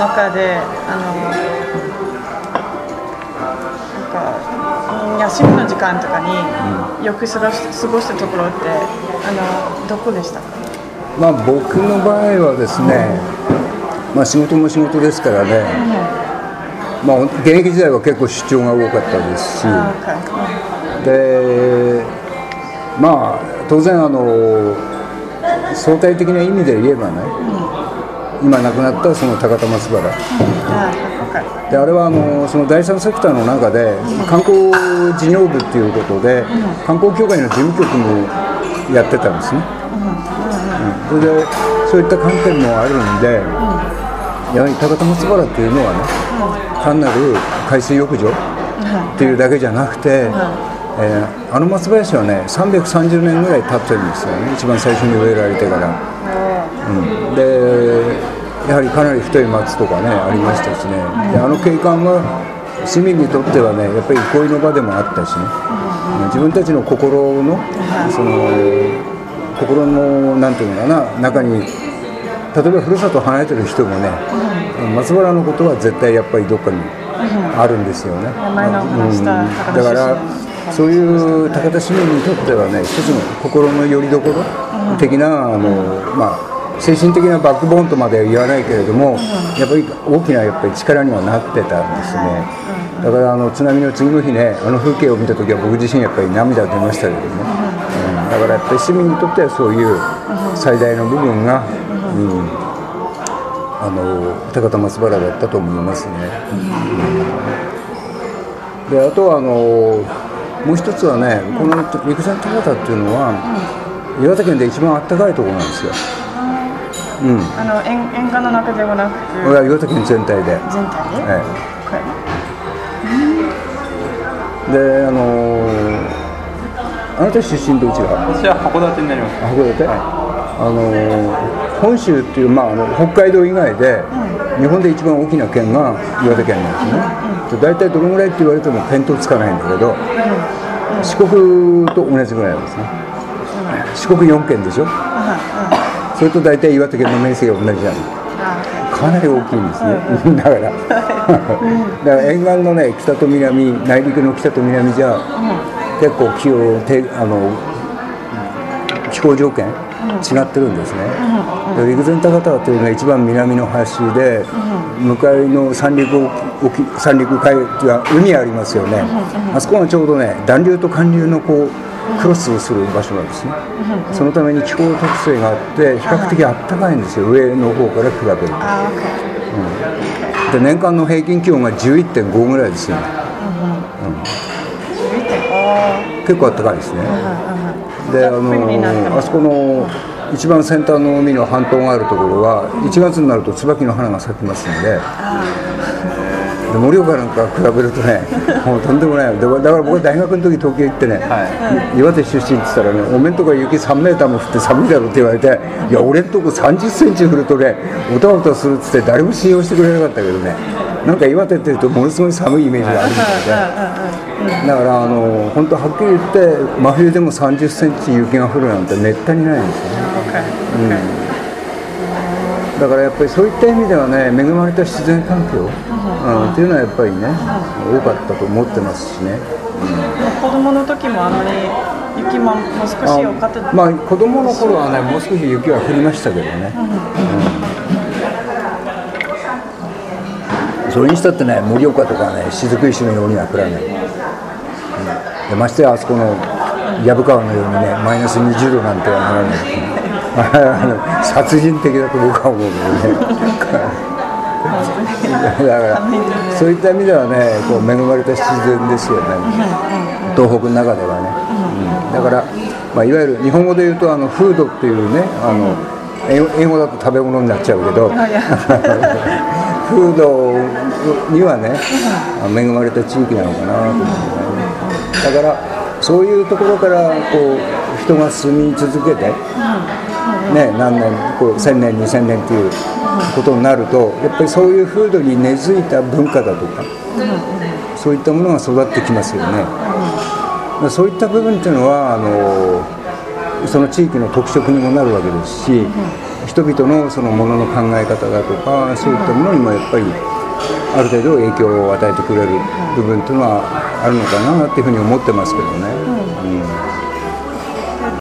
中であのなんかうん休みの時間とかによく過ごし過ごしたところってあのどこでしたか？まあ僕の場合はですね、まあ仕事も仕事ですからね、まあ現役時代は結構出張が多かったですし、でまあ当然あの相対的な意味で言えばね、今亡くなったその高田松原。であれはあのその第三セクターの中で観光事業部っていうことで観光協会の事務局もやってたんですね、うん。それでそういった観点もあるんで、やはり高田松原っていうのはね単なる海水浴場っていうだけじゃなくて、えーあの松林はね330年ぐらい経ってるんですよね。一番最初に植えられてから、うん、でやはりかなり太い松とかねありましたしね、であの景観は市民にとってはねやっぱり憩いの場でもあったしね、自分たちの心のその心のなんていうのかな中に例えばふるさと離れてる人もね、松原のことは絶対やっぱりどっかにあるんですよね、うん。だからそういう高田市民にとってはね一つの心の拠り所的なあの、まあ、精神的なバックボーンとまでは言わないけれども、やっぱり大きなやっぱり力にはなってたんですね、だからあの津波の次の日ねあの風景を見た時は僕自身やっぱり涙出ましたけどね、うん。だからやっぱり市民にとってはそういう最大の部分が、うん。あの高田松原だったと思いますね。であとはあのもう一つはね、この陸前高田っていうのは、岩手県で一番あったかいところなんですよ。うん、あの沿沿岸の中ではなく。岩手県全体で。全体で、え Okay で、あのーあなた出身どちら私は函館になります。函館、あのー本州っていう、まあ、あの北海道以外で、日本で一番大きな県が岩手県なんですね、で大体どのぐらいって言われても見当つかないんだけど、四国と同じぐらいなんですね、四国4県でしょ、それと大体岩手県の面積が同じじゃないあかなり大きいんですね、だからだから沿岸のね北と南内陸の北と南じゃ、結構気候てあの気候条件違ってるんですね、で陸前高田というのは一番南の端で、向かいの三陸沖三陸海が海ありますよね、あそこがちょうどね暖流と寒流のこうクロスをする場所なんですね、そのために気候特性があって比較的暖かいんですよ。上の方から比べると。あ OK で年間の平均気温が11.5ぐらいですよ、あ結構暖かいですね、であのあそこの一番先端の海の半島があるところは1月になると椿の花が咲きますんで。で盛岡なんか比べるとね もうとんでもない。でだから僕は大学の時東京行ってね、岩手出身って言ったらねおめんとこ雪3メーターも降って寒いだろって言われてい。や俺んとこ30センチ降るとねおたおたするっつって誰も信用してくれなかったけどねなんか岩手って言うとものすごい寒いイメージがあるみたいで。だからあの本当はっきり言って真冬でも30センチ雪が降るなんてめったにないんですよね。OK だからやっぱりそういった意味ではね恵まれた自然環境、うん、っていうのはやっぱりね多かったと思ってますしね、子供の時もあまり雪ももう少し多かったあまあ子供の頃はねもう少し雪は降りましたけどね、うんそれにしたってね盛岡とかね雫石のようには降らない、うん。でましてやあそこの藪川のようにねマイナス20度なんてはならない 殺人的だと僕は思うけどね。だからそういった意味ではねこう恵まれた自然ですよね。東北の中ではね、うんだから、まあ、いわゆる日本語で言うとあのフードっていうねあの英語だと食べ物になっちゃうけど フードにはねあ恵まれた地域なのかなと思うね。だからそういうところからこう人が住み続けて、ね、何年こう1000年2000年っていうことになるとやっぱりそういう風土に根付いた文化だとか、そういったものが育ってきますよね、そういった部分っていうのはあのその地域の特色にもなるわけですし、人々のそのものの考え方だとかそういったものにもやっぱりある程度影響を与えてくれる部分っていうのはあるのかなっていうふうに思ってますけどね。うん